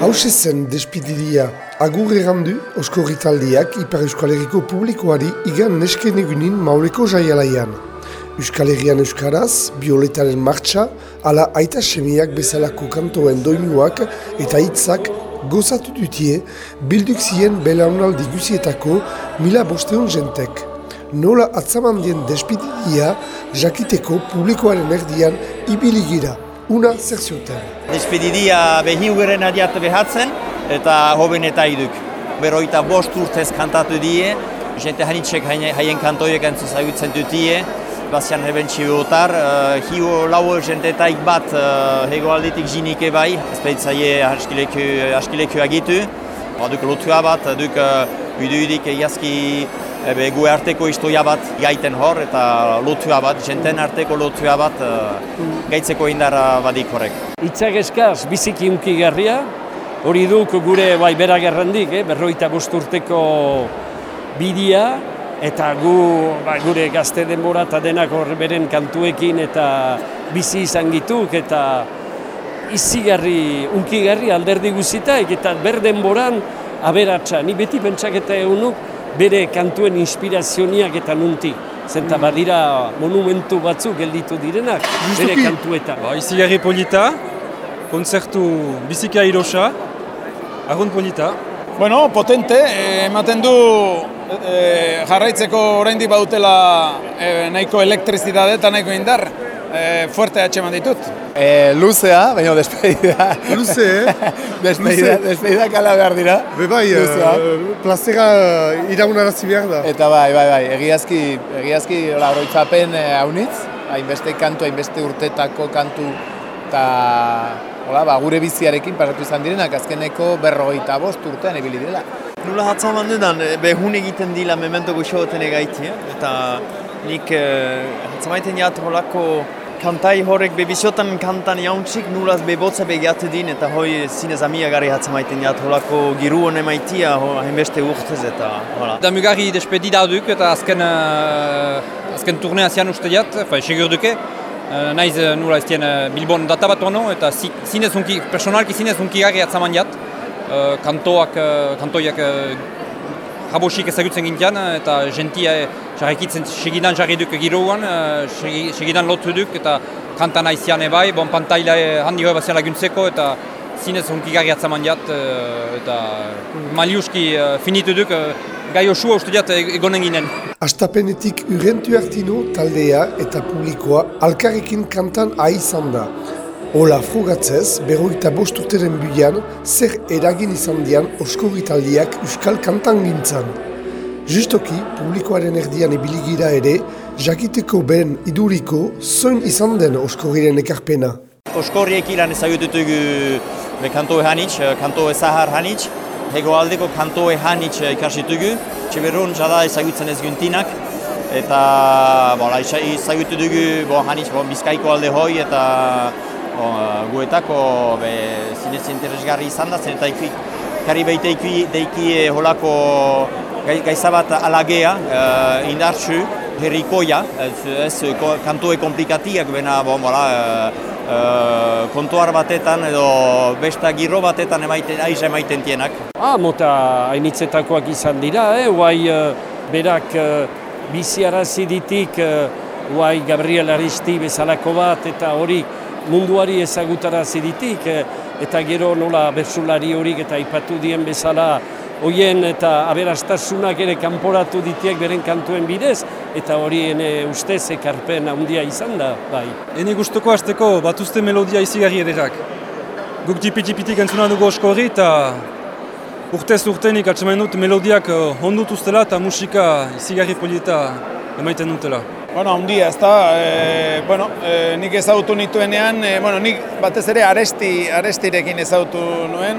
Hauze zen despedidia agur errandu Osko Ritaldiak Ipar Euskal Herriko publikoari igan nesken egunin mauleko jaialaian. Euskal Herrian Euskaraz, Bioletaren martxa, ala aita semiak bezalako kantoen doinuak eta hitzak gozatu dutie bilduk zien belaunaldi guzietako mila bosteun jentek. Nola atzamandien despedidia jakiteko publikoaren erdian ibiligira una zer zioten. Despedidia behi ugeren adiat behatzen eta hoben eta iduk. Beroita bost urtez kantatu die, jente hanitxek haien kantoiek entzuz agutzen dutie, Bastian Rebentsi behotar, uh, hiu lau jentetaik bat uh, hego aldetik jinik ebai, ezpeitzaie askileku, askileku agitu, duk lotua bat, duk uh, udu-udik egiazki ebe gu arteko historia bat gaiten hor eta lotua bat, jenten arteko lotua bat uh, gaitzeko indarra badik horrek. Itzak eskaz biziki unki garria, hori duk gure bai berak errandik, eh, berroita urteko bidia, eta gu ba, gure gazte denbora eta denak hor beren kantuekin eta bizi izan gituk eta izigarri, unkigarri alderdi guzitaik eta ber denboran aberatsa. Ni beti pentsak eta egunuk bere kantuen inspirazioniak eta nunti. Zenta mm. badira monumentu batzuk gelditu direnak, bere kantueta. Ba, izi gari polita, konzertu bizika irosa, argun polita. Bueno, potente, eh, ematen du eh, jarraitzeko oraindik badutela eh, nahiko elektrizitate eta nahiko indar e, fuerte atxeman ditut. E, luzea, baina despedida. Luze, eh? despedida, despedida kala behar dira. Be bai, uh, plazera iraunarazi behar da. Eta bai, bai, bai, egiazki, egiazki oroitzapen haunitz, hainbeste kantu, hainbeste urtetako kantu, eta hola, ba, gure biziarekin pasatu izan direnak, azkeneko berrogeita bost urtean ebili dira. Nula hatzaman dudan, behun egiten dila memento goxoten egaiti, eta nik eh, hatzamaiten jat holako kantai horrek bebisiotan kantan jauntzik nulaz bebotza begiatu din eta hoi zinez amia gari hatzamaiten jat holako giru hone maitia hainbeste urtez eta hola. Da mugari despedida duk eta azken, uh, azken turnea zian uste jat, fa, segur duke. Uh, naiz uh, nula ez dien uh, Bilbon data bat ono eta zi, zinez unki, personalki zinez unki gari hatzaman jat. Uh, kantoak, uh, kantoiak uh, jabosik ezagutzen gintian eta gentia jarrikitzen segidan jarri duk giroan, uh, segidan lotu duk eta kantan aizian ebai, bon pantaila handi hori bazian laguntzeko eta zinez hunkigarri atzaman jat eta maliuski finitu duk, gai osua uste jat egonen ginen. Astapenetik urentu hartino taldea eta publikoa alkarrekin kantan aizan da. Ola frugatzez, berroita bosturteren buian, zer eragin izan dian oskoritaldiak euskal kantan gintzan. Justoki, publikoaren erdian ebiligira ere, jakiteko ben iduriko, zoin izan den oskoriren ekarpena. Oskorriek ilan ezagututugu kanto ehanitz, kanto ezahar hanitz, hego aldeko kanto ehanitz ikasitugu, txeberron jada ezagutzen ez guntinak, eta bola, ezagututugu bo, hanitz bo, bizkaiko alde hoi, eta guetako be, zinez interesgarri izan da, zen eta ikui, kari behite ikui deiki e, holako gaizabat alagea, uh, indartsu, herrikoia, ez, ez kantoe komplikatiak bena, bon, bola, uh, uh, kontuar batetan edo besta giro batetan emaiten, aiz emaiten tienak. Ah, mota hainitzetakoak izan dira, eh? Uai, berak uh, biziarazi ditik, uh, uai Gabriel Aristi bezalako bat, eta hori munduari ezagutara ziditik, eh, eta gero nola bersulari horik eta ipatu dien bezala hoien eta aberastasunak ere kanporatu ditiek beren kantuen bidez, eta hori ene ustez ekarpen handia izan da, bai. Ene guztoko hasteko batuzte melodia izigarri ederrak. Guk tipi-tipitik entzuna dugu osko hori eta urtez urtenik atsemen dut melodiak eh, hondut ustela eta musika izigarri polieta emaiten dutela. Bueno, un día está, eh, bueno, eh, nik ezagutu nituenean, eh, bueno, nik batez ere aresti, arestirekin ezagutu nuen,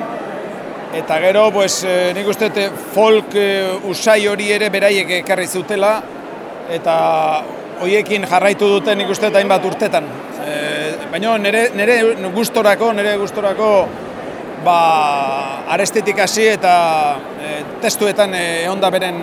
eta gero, pues, eh, nik uste folk eh, usai hori ere beraiek ekarri zutela, eta hoiekin jarraitu duten nik uste hainbat urtetan. Eh, baina nire, nire gustorako, nire gustorako, ba, arestetik hasi eta eh, testuetan eh, onda beren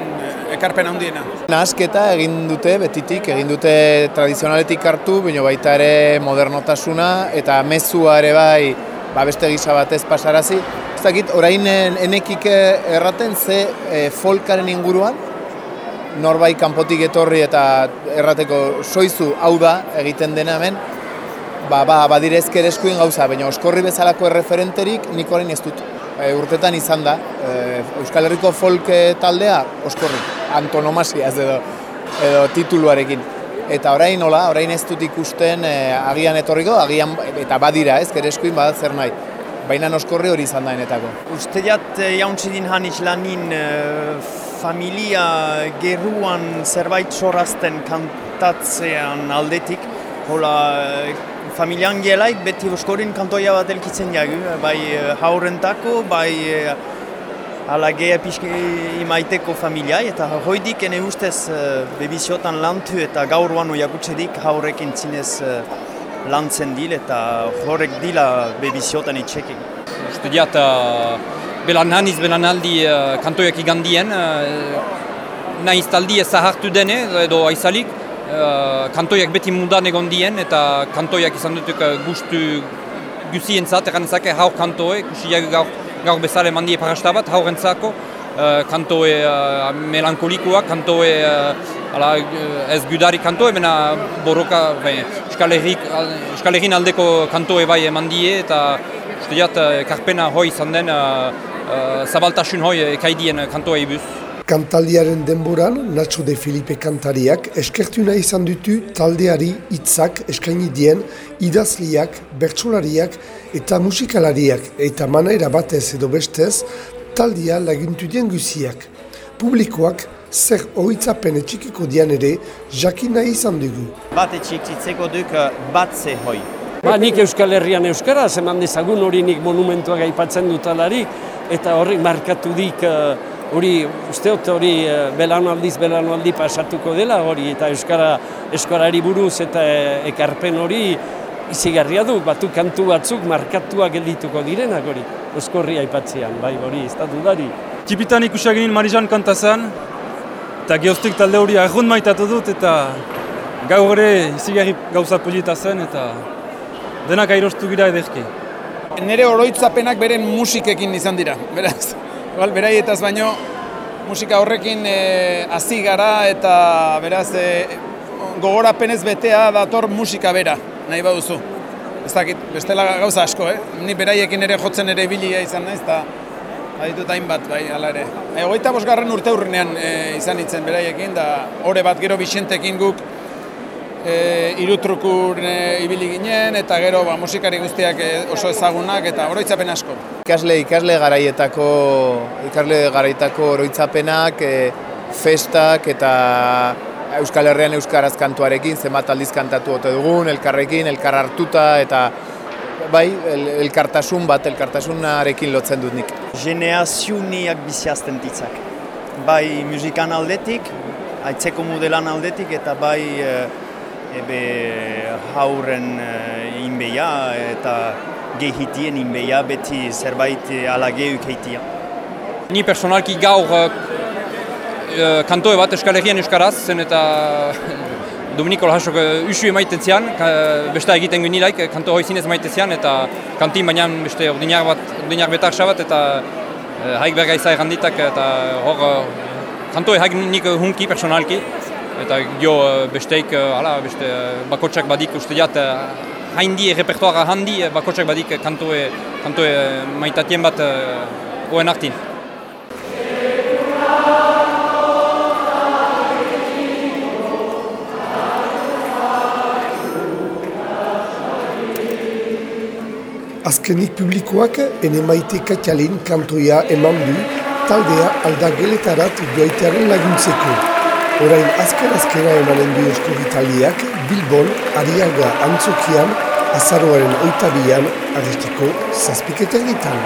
ekarpen handiena. Nahasketa egin dute betitik, egin dute tradizionaletik hartu, baina baita ere modernotasuna eta mezua ere bai ba beste gisa batez pasarazi. Ez dakit, orain enekik erraten ze e, folkaren inguruan, norbai kanpotik etorri eta errateko soizu hau da egiten dena hemen, ba, ba, badire ezker eskuin gauza, baina oskorri bezalako erreferenterik nik orain ez dut. E, urtetan izan da, e, Euskal Herriko folk taldea oskorri, antonomasia ez edo, edo tituluarekin. Eta orain nola, orain ez dut ikusten e, agian etorriko, agian eta badira ez, kere eskuin badat zer nahi. Baina oskorri hori izan da enetako. Uste jat jauntzi din hanitz lanin familia geruan zerbait sorazten kantatzean aldetik. Hola, familian gelaik beti oskorin kantoia bat elkitzen jagu, bai haurentako, bai ala geha pixke imaiteko familia, eta hoidik ene ustez bebiziotan lantu eta gaur oiakutsedik haurrekin zinez lantzen dil eta horrek dila bebiziotan itxekin. Uste diat, belan haniz, belan aldi kantoiak igandien, nahiz taldi ez zahartu dene, edo aizalik, kantoiak beti mudan egon dien, eta kantoiak izan dutuk gustu guzien zat, egan ezake haur kantoe, kusiak gaur, gaur bezale mandie parasta bat, haur entzako, kantoe melankolikoak, kantoe ala, ez gudari kantoe, bena borroka, Herrin aldeko kantoe bai eman die, eta uste karpena hoi izan den, zabaltasun hoi ekaidien kantoa ibuz. Kantaldiaren denboran, Nacho de Felipe kantariak eskertuna izan dutu taldeari hitzak eskaini dien idazliak, bertsolariak eta musikalariak eta manaera batez edo bestez taldia lagintu dien guziak. Publikoak zer horitzapen etxikiko dian ere jakina izan dugu. Bat etxikitzeko duk bat ze hoi. Ba, nik Euskal Herrian Euskara, zeman dezagun hori nik monumentuak aipatzen dutalarik, eta horri markatu dik hori usteot hori eh, belanaldiz belanaldi pasatuko dela hori eta euskara eskolari buruz eta eh, ekarpen hori izigarria du batu kantu batzuk markatuak geldituko direnak hori oskorri aipatzean bai hori ez da dudari Tipitan ikusia genin Marijan kantazan eta geostik talde hori argun maitatu dut eta gau hori izigarri gauza polita zen eta denak airostu gira ederki. Nere oroitzapenak beren musikekin izan dira, beraz. Igual, beraietaz baino musika horrekin e, hasi gara eta beraz e, gogorapenez betea dator musika bera, nahi baduzu. Ez dakit, bestela gauza asko, eh? Ni beraiekin ere jotzen ere bilia izan naiz eta baditut hainbat, bai, hala ere. Egoita bosgarren urte hurrenean e, izan nintzen beraiekin, da ore bat gero bisentekin guk e, irutrukur e, ibili ginen eta gero ba, musikari guztiak e, oso ezagunak eta oroitzapen asko. Ikasle ikasle garaietako ikasle garaietako oroitzapenak, e, festak eta Euskal Herrian euskaraz kantuarekin zenbat aldiz kantatu ote dugun, elkarrekin, elkar hartuta eta bai, el, elkartasun bat, elkartasunarekin lotzen dut nik. Generaziouniak biziazten ditzak. Bai musikan aldetik, aitzeko modelan aldetik eta bai ebe hauren uh, inbeia eta gehitien inbeia beti zerbait ala geuk heitia. Ni personalki gaur uh, kantoe bat Euskal Herrian Euskaraz, zen eta Dominiko Lahasok uh, usu emaiten zian, besta egiten guen nilaik, kanto hoi zinez emaiten zian, eta kantin baina beste ordinar bat, ordinar betar sabat, eta uh, haik berga izai eta hor kantoe haik nik hunki personalki, eta jo eh, besteik eh, hala beste eh, bakotsak badik uste jat haindi repertoara handi bakotsak badik kantoe kantoe maitatien bat oen artin. Azkenik publikoak ene maite katxalin kantoia eman du taldea aldageletarat joaitearen laguntzeko. Orain azken azkena emanen du esko Italiak, Bilbon, Ariaga, Antzokian, Azaroaren oitabian, aristiko zazpiketan.